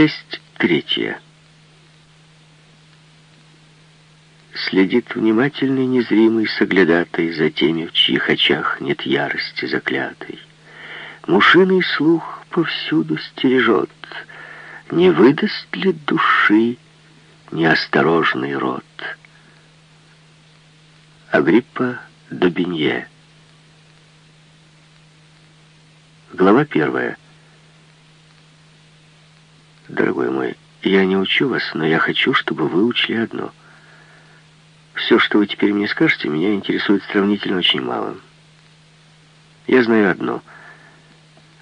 Часть третья. Следит внимательный, незримый соглядатой за теми, в чьих очах нет ярости заклятой. Мушиный слух повсюду стережет, не выдаст ли души неосторожный рот. Агриппа Добинье. Глава первая. Дорогой мой, я не учу вас, но я хочу, чтобы вы учли одно. Все, что вы теперь мне скажете, меня интересует сравнительно очень мало. Я знаю одно.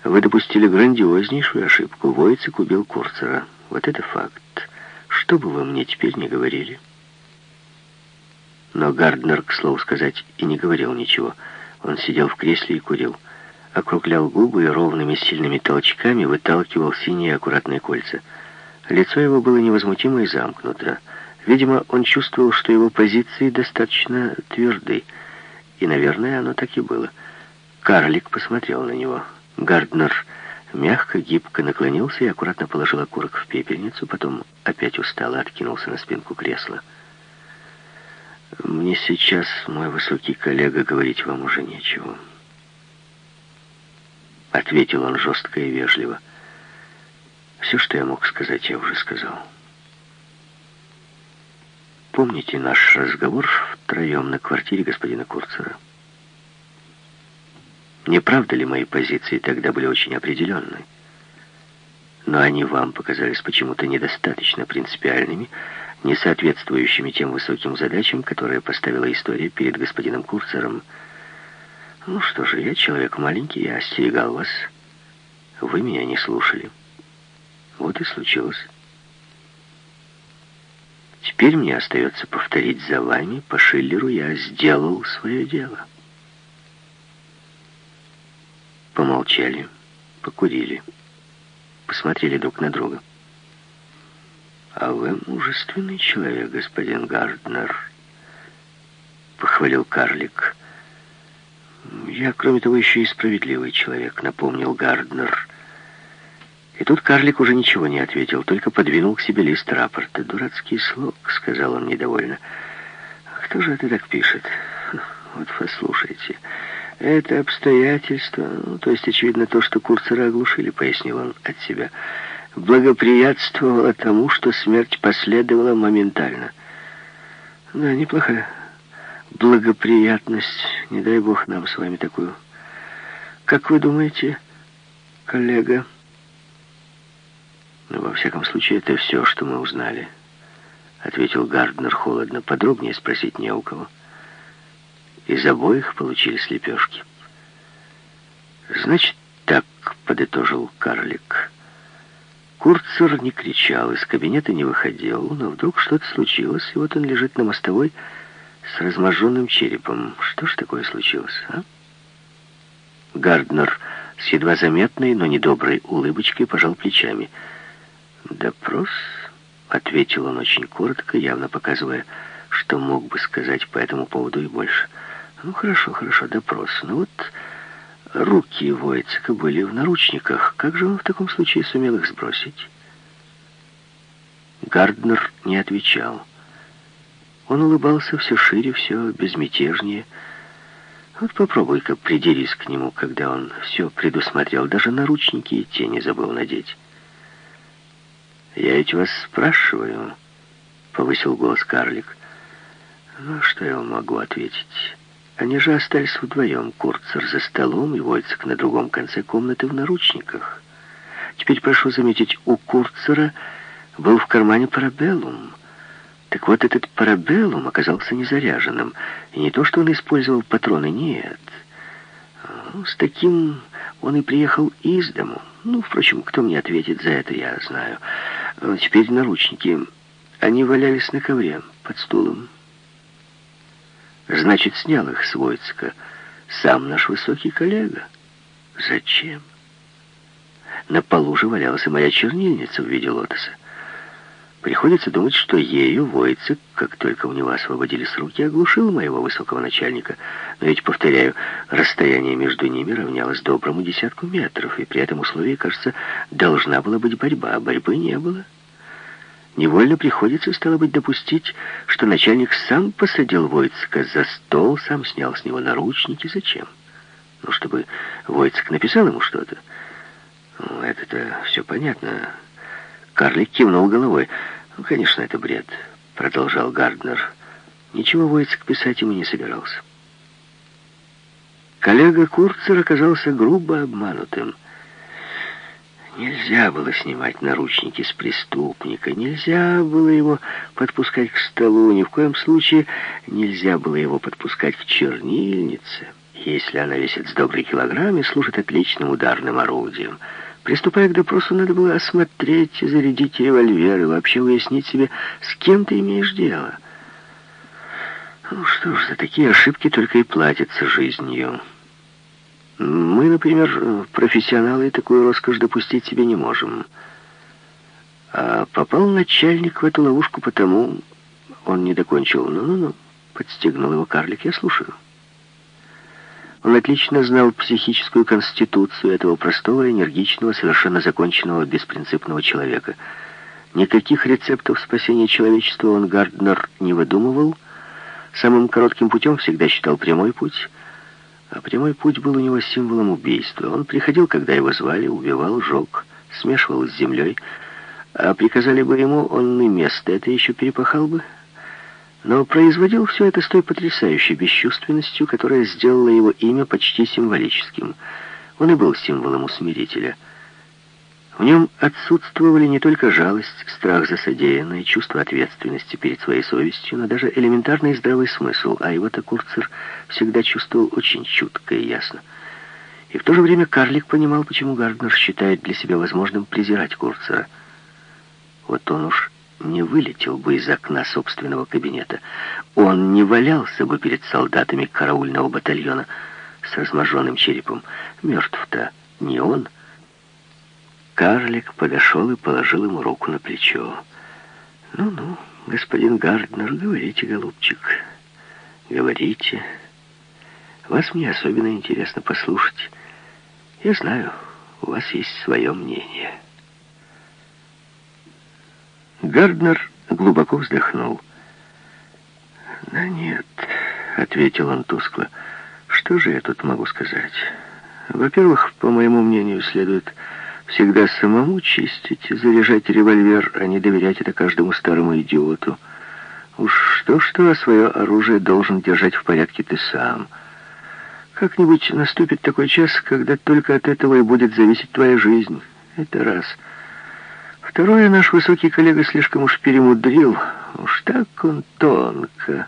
Вы допустили грандиознейшую ошибку. Войцек убил Курцера. Вот это факт. Что бы вы мне теперь не говорили. Но Гарднер, к слову сказать, и не говорил ничего. Он сидел в кресле и курил округлял губы и ровными сильными толчками выталкивал синие аккуратные кольца. Лицо его было невозмутимо и замкнуто. Видимо, он чувствовал, что его позиции достаточно тверды. И, наверное, оно так и было. Карлик посмотрел на него. Гарднер мягко, гибко наклонился и аккуратно положил окурок в пепельницу, потом опять устало откинулся на спинку кресла. «Мне сейчас, мой высокий коллега, говорить вам уже нечего». — ответил он жестко и вежливо. «Все, что я мог сказать, я уже сказал. Помните наш разговор втроем на квартире господина Курцера? Не правда ли мои позиции тогда были очень определенны? Но они вам показались почему-то недостаточно принципиальными, не соответствующими тем высоким задачам, которые поставила история перед господином Курцером — ну что же, я человек маленький, я остерегал вас. Вы меня не слушали. Вот и случилось. Теперь мне остается повторить за вами. По Шиллеру я сделал свое дело. Помолчали, покурили, посмотрели друг на друга. «А вы мужественный человек, господин Гарднер», — похвалил карлик. «Я, кроме того, еще и справедливый человек», — напомнил Гарднер. И тут карлик уже ничего не ответил, только подвинул к себе лист рапорта. «Дурацкий слог», — сказал он недовольно. «Кто же это так пишет? Вот послушайте. Это обстоятельство, ну, то есть, очевидно, то, что Курцера оглушили», — пояснил он от себя, благоприятствовало тому, что смерть последовала моментально. Да, неплохая благоприятность. Не дай бог нам с вами такую. Как вы думаете, коллега? Ну, во всяком случае, это все, что мы узнали. Ответил Гарднер холодно. Подробнее спросить не у кого. Из обоих получили слепешки. Значит, так, подытожил карлик. Курцер не кричал, из кабинета не выходил, но вдруг что-то случилось, и вот он лежит на мостовой, с разможженным черепом. Что ж такое случилось, а? Гарднер с едва заметной, но недоброй улыбочкой пожал плечами. «Допрос?» — ответил он очень коротко, явно показывая, что мог бы сказать по этому поводу и больше. «Ну, хорошо, хорошо, допрос. Ну вот руки Войцека были в наручниках. Как же он в таком случае сумел их сбросить?» Гарднер не отвечал. Он улыбался все шире, все безмятежнее. Вот попробуй-ка придерись к нему, когда он все предусмотрел, даже наручники и тени забыл надеть. «Я ведь вас спрашиваю», — повысил голос карлик. «Ну, что я могу ответить? Они же остались вдвоем, Курцер за столом и Войцек на другом конце комнаты в наручниках. Теперь, прошу заметить, у Курцера был в кармане парабеллум». Так вот, этот парабеллум оказался незаряженным. И не то, что он использовал патроны, нет. Ну, с таким он и приехал из дому. Ну, впрочем, кто мне ответит за это, я знаю. А теперь наручники. Они валялись на ковре под стулом. Значит, снял их с Войцка сам наш высокий коллега. Зачем? На полу же валялась и моя чернильница в виде лотоса. Приходится думать, что ею Войцек, как только у него освободились руки, оглушил моего высокого начальника. Но ведь, повторяю, расстояние между ними равнялось доброму десятку метров, и при этом условии, кажется, должна была быть борьба, а борьбы не было. Невольно приходится, стало быть, допустить, что начальник сам посадил Войцка за стол, сам снял с него наручники. Зачем? Ну, чтобы Войцк написал ему что-то. Ну, это-то все понятно. Карлик кивнул головой. «Ну, конечно, это бред», — продолжал Гарднер. Ничего Войцек писать ему не собирался. Коллега Курцер оказался грубо обманутым. Нельзя было снимать наручники с преступника, нельзя было его подпускать к столу, ни в коем случае нельзя было его подпускать к чернильнице, если она весит с добрый килограмм и служит отличным ударным орудием — Приступая к допросу, надо было осмотреть, зарядить револьвер и вообще выяснить себе, с кем ты имеешь дело. Ну что ж, за такие ошибки только и платятся жизнью. Мы, например, профессионалы, такую роскошь допустить себе не можем. А попал начальник в эту ловушку потому... Он не докончил. Ну-ну-ну, подстегнул его карлик, я слушаю. Он отлично знал психическую конституцию этого простого, энергичного, совершенно законченного, беспринципного человека. Никаких рецептов спасения человечества он, Гарднер, не выдумывал. Самым коротким путем всегда считал прямой путь. А прямой путь был у него символом убийства. Он приходил, когда его звали, убивал, жег, смешивал с землей. А приказали бы ему, он и место это еще перепахал бы, но производил все это с той потрясающей бесчувственностью, которая сделала его имя почти символическим. Он и был символом усмирителя. В нем отсутствовали не только жалость, страх за содеянное, чувство ответственности перед своей совестью, но даже элементарный здравый смысл, а его-то Курцер всегда чувствовал очень чутко и ясно. И в то же время карлик понимал, почему Гарднер считает для себя возможным презирать Курцера. Вот он уж не вылетел бы из окна собственного кабинета. Он не валялся бы перед солдатами караульного батальона с разможенным черепом. Мертв-то не он. Карлик подошел и положил ему руку на плечо. «Ну-ну, господин Гарднер, говорите, голубчик, говорите. Вас мне особенно интересно послушать. Я знаю, у вас есть свое мнение». Гарднер глубоко вздохнул. «Да нет», — ответил он тускло, — «что же я тут могу сказать? Во-первых, по моему мнению, следует всегда самому чистить, заряжать револьвер, а не доверять это каждому старому идиоту. Уж что-что, а свое оружие должен держать в порядке ты сам. Как-нибудь наступит такой час, когда только от этого и будет зависеть твоя жизнь. Это раз». Второе, наш высокий коллега слишком уж перемудрил. Уж так он тонко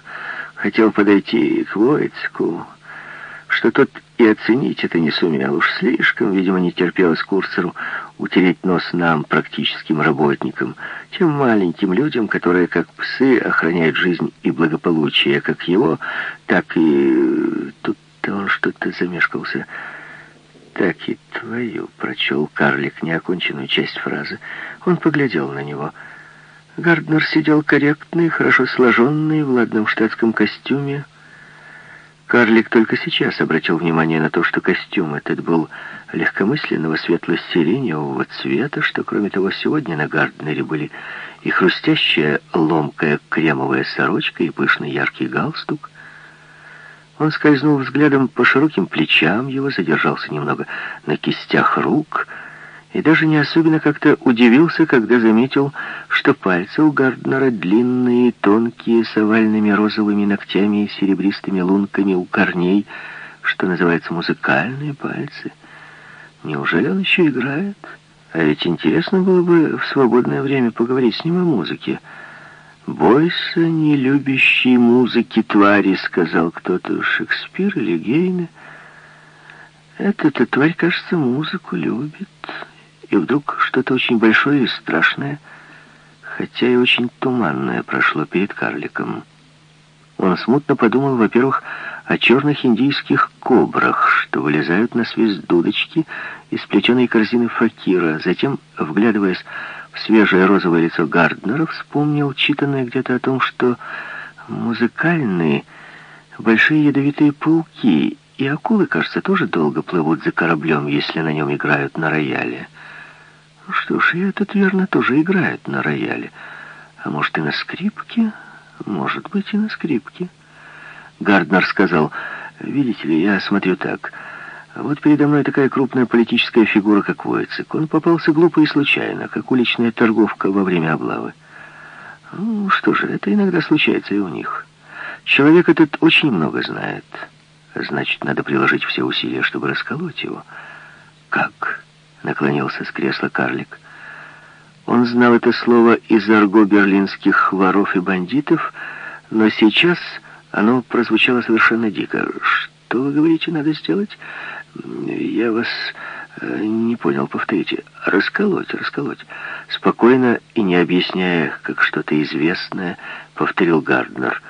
хотел подойти к Войцку, что тот и оценить это не сумел. Уж слишком, видимо, не терпелось Курцеру утереть нос нам, практическим работникам, тем маленьким людям, которые, как псы, охраняют жизнь и благополучие, как его, так и... Тут-то он что-то замешкался так и твою!» — прочел карлик неоконченную часть фразы. Он поглядел на него. Гарднер сидел корректный, хорошо сложенный, в ладном штатском костюме. Карлик только сейчас обратил внимание на то, что костюм этот был легкомысленного светло-сиреневого цвета, что, кроме того, сегодня на Гарднере были и хрустящая ломкая кремовая сорочка, и пышный яркий галстук — он скользнул взглядом по широким плечам его, задержался немного на кистях рук и даже не особенно как-то удивился, когда заметил, что пальцы у Гарднера длинные, тонкие, с овальными розовыми ногтями и серебристыми лунками у корней, что называется музыкальные пальцы. Неужели он еще играет? А ведь интересно было бы в свободное время поговорить с ним о музыке. «Бойся, не любящий музыки твари», — сказал кто-то, Шекспир или Гейне. Эта-то тварь, кажется, музыку любит. И вдруг что-то очень большое и страшное, хотя и очень туманное, прошло перед карликом. Он смутно подумал, во-первых, о черных индийских кобрах, что вылезают на свист дудочки из плетеной корзины факира. Затем, вглядываясь свежее розовое лицо Гарднера, вспомнил читанное где-то о том, что музыкальные большие ядовитые пауки и акулы, кажется, тоже долго плывут за кораблем, если на нем играют на рояле. Ну что ж, и этот, верно, тоже играет на рояле. А может, и на скрипке? Может быть, и на скрипке. Гарднер сказал, видите ли, я смотрю так. Вот передо мной такая крупная политическая фигура, как Войцек. Он попался глупо и случайно, как уличная торговка во время облавы. Ну, что же, это иногда случается и у них. Человек этот очень много знает. Значит, надо приложить все усилия, чтобы расколоть его. Как? Наклонился с кресла карлик. Он знал это слово из арго берлинских воров и бандитов, но сейчас оно прозвучало совершенно дико. «Что, вы говорите, надо сделать?» «Я вас э, не понял, повторите. Расколоть, расколоть». Спокойно и не объясняя, как что-то известное, повторил Гарднер.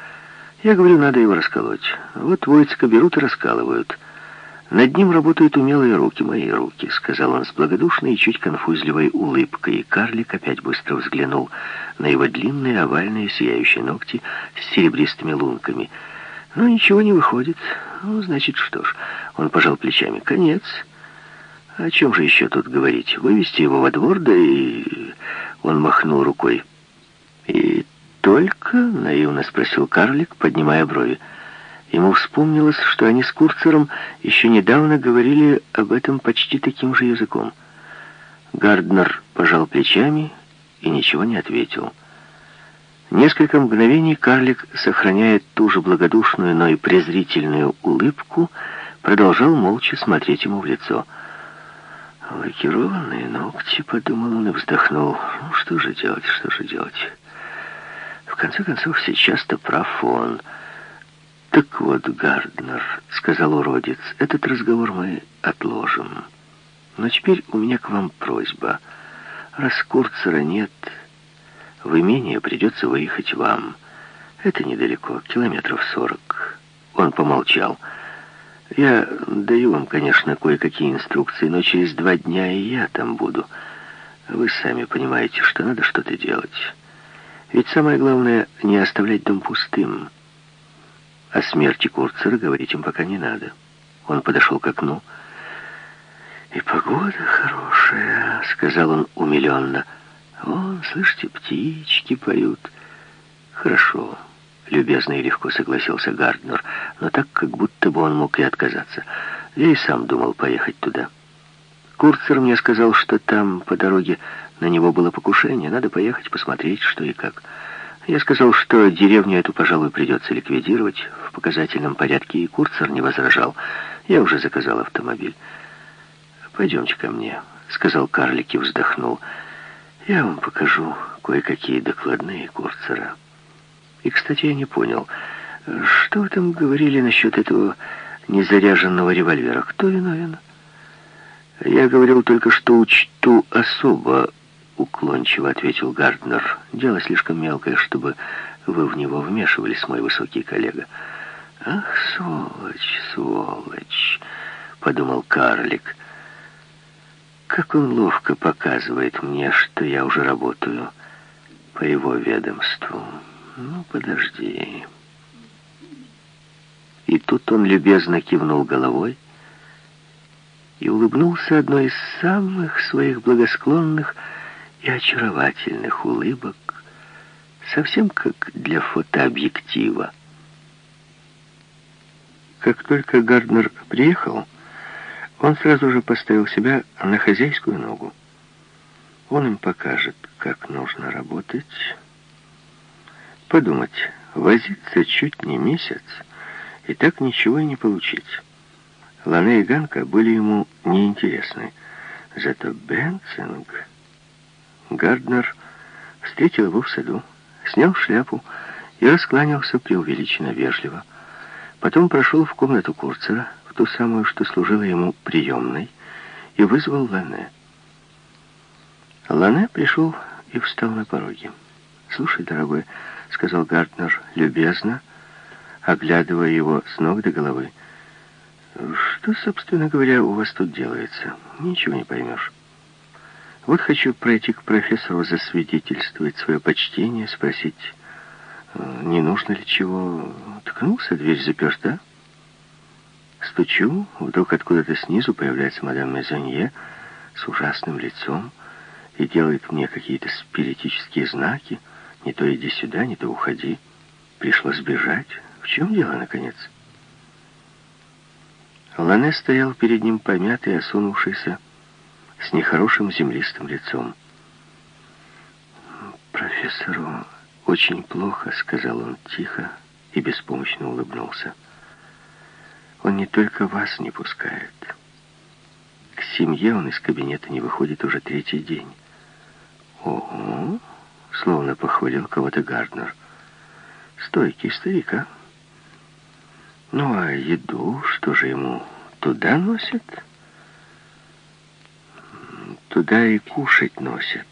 «Я говорю, надо его расколоть. Вот Войцка берут и раскалывают». «Над ним работают умелые руки, мои руки», — сказал он с благодушной и чуть конфузливой улыбкой, и карлик опять быстро взглянул на его длинные овальные сияющие ногти с серебристыми лунками. «Но ничего не выходит. Ну, значит, что ж». Он пожал плечами. «Конец. О чем же еще тут говорить? Вывести его во двор, да и...» Он махнул рукой. «И только?» — наивно спросил карлик, поднимая брови. Ему вспомнилось, что они с Курцером еще недавно говорили об этом почти таким же языком. Гарднер пожал плечами и ничего не ответил. Несколько мгновений карлик, сохраняя ту же благодушную, но и презрительную улыбку, продолжал молча смотреть ему в лицо. «Лакированные ногти», — подумал он и вздохнул. «Ну, что же делать, что же делать?» В конце концов, сейчас-то прав он — «Так вот, Гарднер», — сказал уродец, — «этот разговор мы отложим. Но теперь у меня к вам просьба. Раз Курцера нет, в имение придется выехать вам. Это недалеко, километров сорок». Он помолчал. «Я даю вам, конечно, кое-какие инструкции, но через два дня и я там буду. Вы сами понимаете, что надо что-то делать. Ведь самое главное — не оставлять дом пустым». О смерти Курцера говорить им пока не надо. Он подошел к окну. «И погода хорошая», — сказал он умиленно. «Вон, слышите, птички поют». «Хорошо», — любезно и легко согласился Гарднер, но так, как будто бы он мог и отказаться. Я и сам думал поехать туда. Курцер мне сказал, что там по дороге на него было покушение. Надо поехать посмотреть, что и как. Я сказал, что деревню эту, пожалуй, придется ликвидировать в показательном порядке, и Курцер не возражал. Я уже заказал автомобиль. «Пойдемте ко мне», — сказал карлик и вздохнул. «Я вам покажу кое-какие докладные Курцера». И, кстати, я не понял, что вы там говорили насчет этого незаряженного револьвера? Кто виновен? Я говорил только, что учту особо уклончиво ответил Гарднер. «Дело слишком мелкое, чтобы вы в него вмешивались, мой высокий коллега». «Ах, сволочь, сволочь!» — подумал карлик. «Как он ловко показывает мне, что я уже работаю по его ведомству. Ну, подожди». И тут он любезно кивнул головой и улыбнулся одной из самых своих благосклонных и очаровательных улыбок, совсем как для фотообъектива. Как только Гарднер приехал, он сразу же поставил себя на хозяйскую ногу. Он им покажет, как нужно работать. Подумать, возиться чуть не месяц, и так ничего и не получить. Лане и Ганка были ему неинтересны. Зато Бенцинг... Гарднер встретил его в саду, снял шляпу и раскланялся преувеличенно вежливо. Потом прошел в комнату Курцера, в ту самую, что служила ему приемной, и вызвал Лане. Лане пришел и встал на пороге. «Слушай, дорогой», — сказал Гарднер любезно, оглядывая его с ног до головы, «что, собственно говоря, у вас тут делается? Ничего не поймешь». Вот хочу пройти к профессору, засвидетельствовать свое почтение, спросить, э, не нужно ли чего. Ткнулся, дверь заперта. Стучу, вдруг откуда-то снизу появляется мадам Мезонье с ужасным лицом и делает мне какие-то спиритические знаки. Не то иди сюда, не то уходи. Пришлось бежать. В чем дело, наконец? Лане стоял перед ним помятый, осунувшийся, с нехорошим землистым лицом. «Профессору очень плохо», — сказал он тихо и беспомощно улыбнулся. «Он не только вас не пускает. К семье он из кабинета не выходит уже третий день». «Ого!» — словно похвалил кого-то Гарднер. «Стойкий старик, а?» «Ну, а еду что же ему туда носят?» Туда и кушать носят.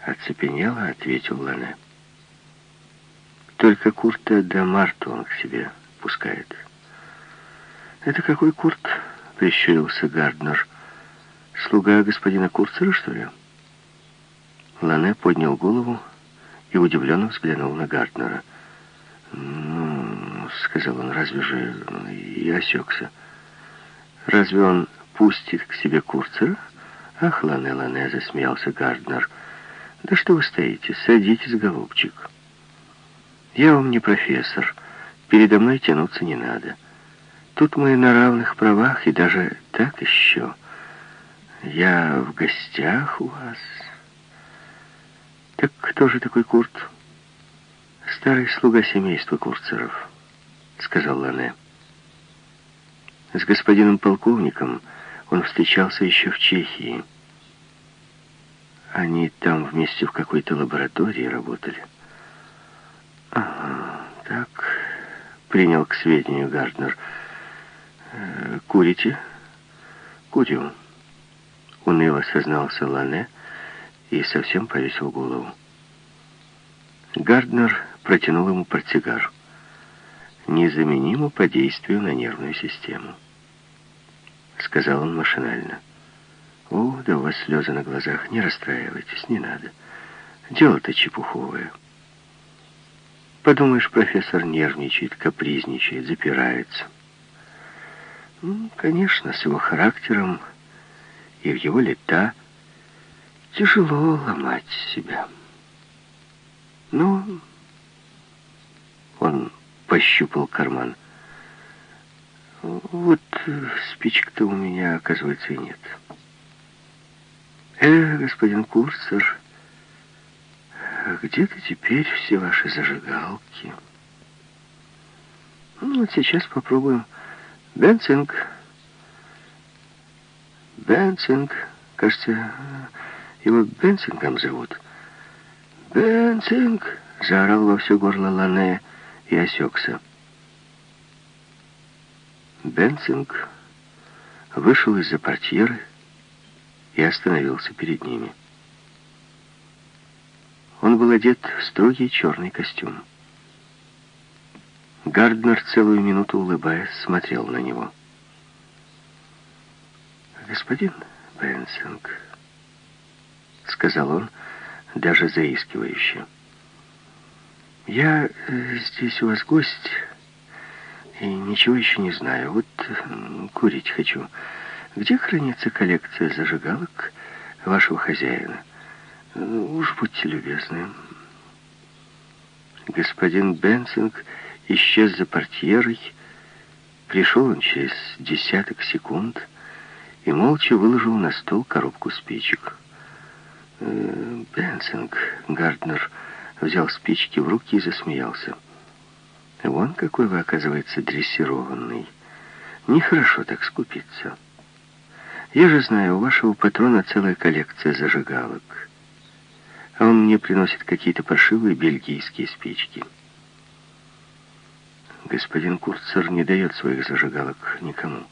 Оцепенело, ответил Лане. Только Курта да Марту он к себе пускает. Это какой Курт? Прищурился Гарднер. Слуга господина Курцера, что ли? Лане поднял голову и удивленно взглянул на Гарднера. «Ну, — сказал он, — разве же...» И осекся. «Разве он пустит к себе Курцера? Ах, Лане, Лане, засмеялся Гарднер. Да что вы стоите? Садитесь, голубчик. Я вам не профессор. Передо мной тянуться не надо. Тут мы на равных правах, и даже так еще. Я в гостях у вас. Так кто же такой Курт? Старый слуга семейства Курцеров, сказал Лане. С господином полковником он встречался еще в Чехии. Они там вместе в какой-то лаборатории работали. Ага, так, принял к сведению Гарднер. «Э, курите? Курю. Уныло сознался Лане и совсем повесил голову. Гарднер протянул ему портсигар. Незаменимо по действию на нервную систему. — сказал он машинально. «О, да у вас слезы на глазах. Не расстраивайтесь, не надо. Дело-то чепуховое». Подумаешь, профессор нервничает, капризничает, запирается. Ну, конечно, с его характером и в его лета тяжело ломать себя. Но он пощупал карман. Вот спичек-то у меня, оказывается, и нет. Э, господин Курцер, где-то теперь все ваши зажигалки. Ну, вот сейчас попробуем. Бенцинг. Бенцинг. Кажется, его Бенцингом зовут. Бенцинг! Заорал во все горло Лане и осекся. Бенцинг вышел из-за портьеры и остановился перед ними. Он был одет в строгий черный костюм. Гарднер целую минуту, улыбаясь, смотрел на него. «Господин Бенсинг», — сказал он, даже заискивающе, — «я э, здесь у вас гость, и ничего еще не знаю. Вот курить хочу. Где хранится коллекция зажигалок вашего хозяина? Уж будьте любезны. Господин Бенсинг исчез за портьерой. Пришел он через десяток секунд и молча выложил на стол коробку спичек. Э, Бенсинг, Гарднер, взял спички в руки и засмеялся. Вон какой вы, оказывается, дрессированный. Нехорошо так скупиться. Я же знаю, у вашего патрона целая коллекция зажигалок. А он мне приносит какие-то паршивые бельгийские спички. Господин Курцер не дает своих зажигалок никому.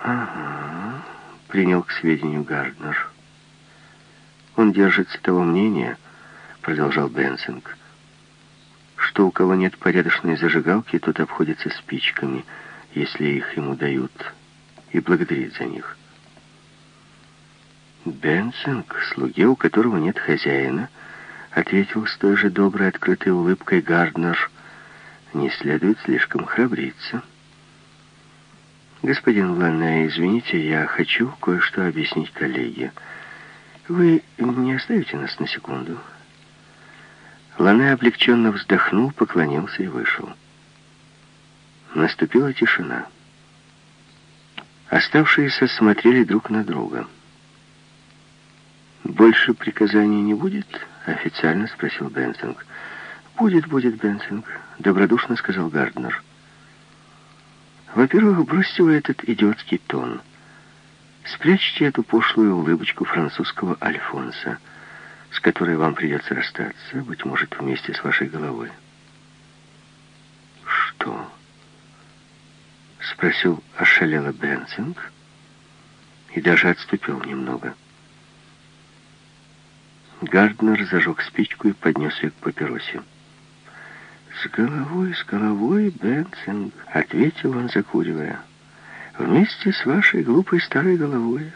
Ага, принял к сведению Гарднер. Он держится того мнения, продолжал Бенсинг, что у кого нет порядочной зажигалки, тот обходится спичками, если их ему дают, и благодарит за них. Бенсинг, слуге, у которого нет хозяина, ответил с той же доброй открытой улыбкой Гарднер, не следует слишком храбриться. Господин Ланне, извините, я хочу кое-что объяснить коллеге. Вы не оставите нас на секунду? Лане облегченно вздохнул, поклонился и вышел. Наступила тишина. Оставшиеся смотрели друг на друга. «Больше приказаний не будет?» — официально спросил Бенсинг. «Будет, будет, Бенсинг», — добродушно сказал Гарднер. «Во-первых, бросьте вы этот идиотский тон. Спрячьте эту пошлую улыбочку французского Альфонса, с которой вам придется расстаться, быть может, вместе с вашей головой». «Что?» — спросил ошалело Бенсинг и даже отступил немного. Гарднер зажег спичку и поднес ее к папиросе. «С головой, с головой, Бенсинг», — ответил он, закуривая. «Вместе с вашей глупой старой головой».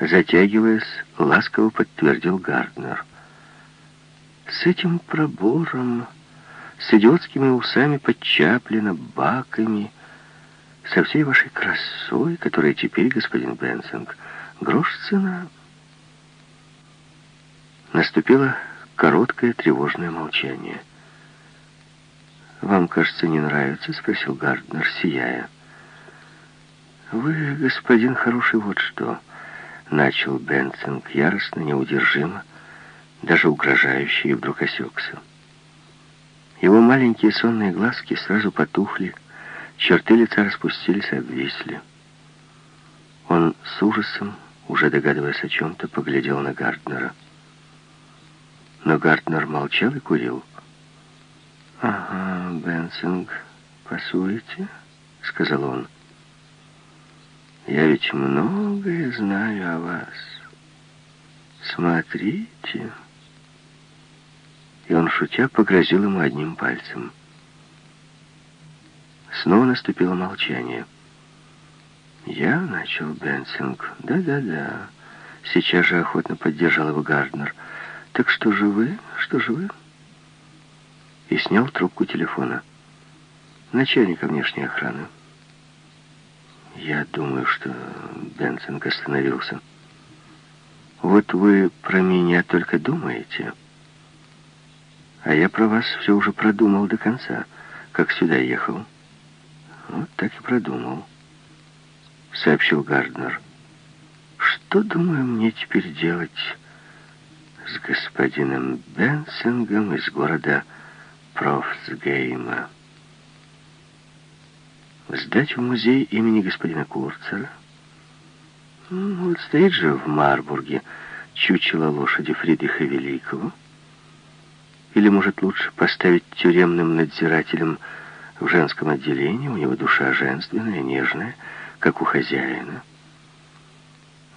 Затягиваясь, ласково подтвердил Гарднер. «С этим пробором, с идиотскими усами под Чаплина, баками, со всей вашей красой, которая теперь, господин Бенсинг, грош цена». Наступило короткое тревожное молчание. «Вам, кажется, не нравится?» — спросил Гарднер, сияя. «Вы, господин хороший, вот что!» — начал Бенцинг яростно, неудержимо, даже угрожающе, и вдруг осекся. Его маленькие сонные глазки сразу потухли, черты лица распустились и обвисли. Он с ужасом, уже догадываясь о чем-то, поглядел на Гарднера. Но Гартнер молчал и курил. «Ага, Бенсинг, пасуете?» — сказал он. «Я ведь многое знаю о вас. Смотрите». И он, шутя, погрозил ему одним пальцем. Снова наступило молчание. «Я начал, Бенсинг. Да-да-да». Сейчас же охотно поддержал его Гарднер. «Так что же вы? Что же вы?» И снял трубку телефона. Начальника внешней охраны. Я думаю, что Бенсинг остановился. Вот вы про меня только думаете, а я про вас все уже продумал до конца, как сюда ехал. Вот так и продумал, сообщил Гарднер. Что, думаю, мне теперь делать с господином Бенсингом из города Профсгейма. Сдать в музей имени господина Курцера? Ну, вот стоит же в Марбурге чучело лошади Фридриха Великого. Или, может, лучше поставить тюремным надзирателем в женском отделении, у него душа женственная, нежная, как у хозяина.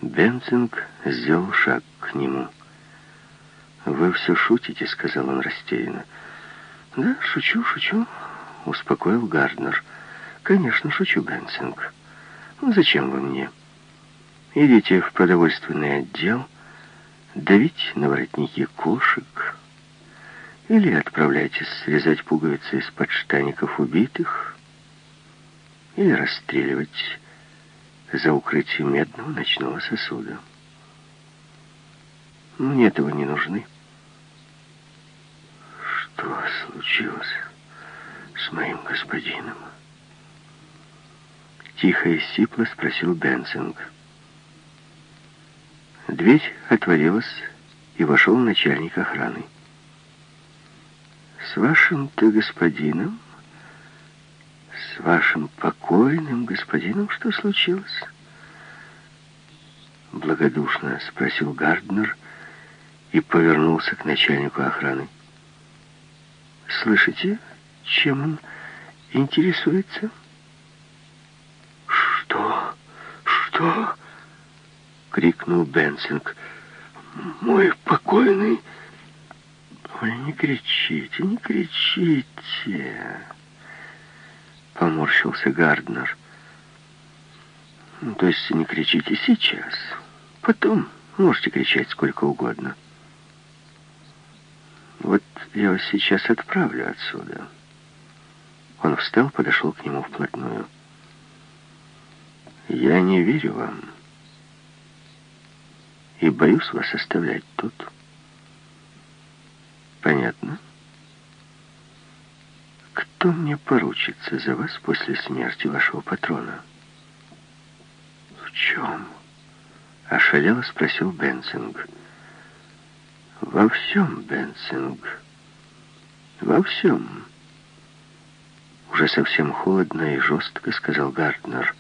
Бенцинг сделал шаг к нему. «Вы все шутите», — сказал он растерянно. «Да, шучу, шучу», — успокоил Гарднер. «Конечно, шучу, Бенсинг. Ну, зачем вы мне? Идите в продовольственный отдел, давить на воротники кошек, или отправляйтесь срезать пуговицы из подштаников убитых, или расстреливать за укрытие медного ночного сосуда. Мне этого не нужны». Что случилось с моим господином? Тихо и сипло спросил Бенсинг. Дверь отворилась, и вошел начальник охраны. «С вашим-то господином, с вашим покойным господином что случилось?» Благодушно спросил Гарднер и повернулся к начальнику охраны. Слышите, чем он интересуется? Что? Что? Крикнул Бенсинг. Мой покойный... Ой, не кричите, не кричите. Поморщился Гарднер. Ну, то есть не кричите сейчас. Потом Можете кричать сколько угодно. Вот я вас сейчас отправлю отсюда. Он встал, подошел к нему вплотную. Я не верю вам. И боюсь вас оставлять тут. Понятно? Кто мне поручится за вас после смерти вашего патрона? В чем? Ошалело спросил Бенсинг. Во всем, Бенсинг. Во всем. Уже совсем холодно и жестко сказал Гарднер.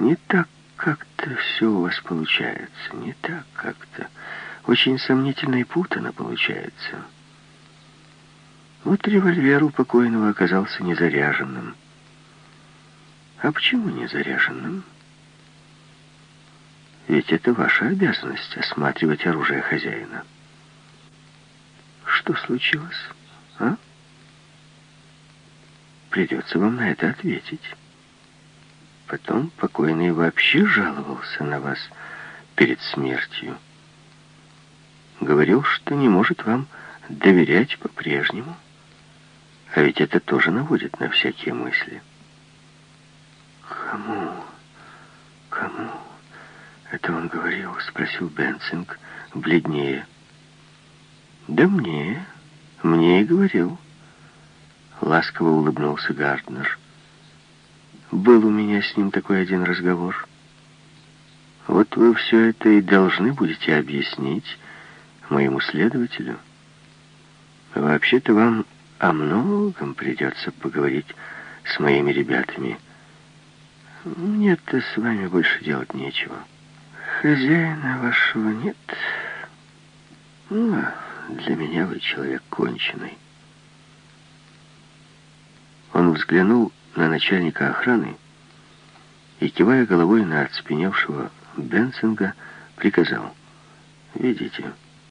Не так как-то все у вас получается. Не так как-то. Очень сомнительно и путано получается. Вот револьвер у покойного оказался незаряженным. А почему незаряженным? Ведь это ваша обязанность осматривать оружие хозяина. Что случилось, а? Придется вам на это ответить. Потом покойный вообще жаловался на вас перед смертью. Говорил, что не может вам доверять по-прежнему. А ведь это тоже наводит на всякие мысли. «Кому? Кому?» «Это он говорил?» — спросил Бенсинг, бледнее. «Да мне. Мне и говорил». Ласково улыбнулся Гарднер. «Был у меня с ним такой один разговор. Вот вы все это и должны будете объяснить моему следователю. Вообще-то вам о многом придется поговорить с моими ребятами. Мне-то с вами больше делать нечего. Хозяина вашего нет. Ну, а для меня вы человек конченый. Он взглянул на начальника охраны и, кивая головой на оцепеневшего Бенсинга, приказал. «Видите?»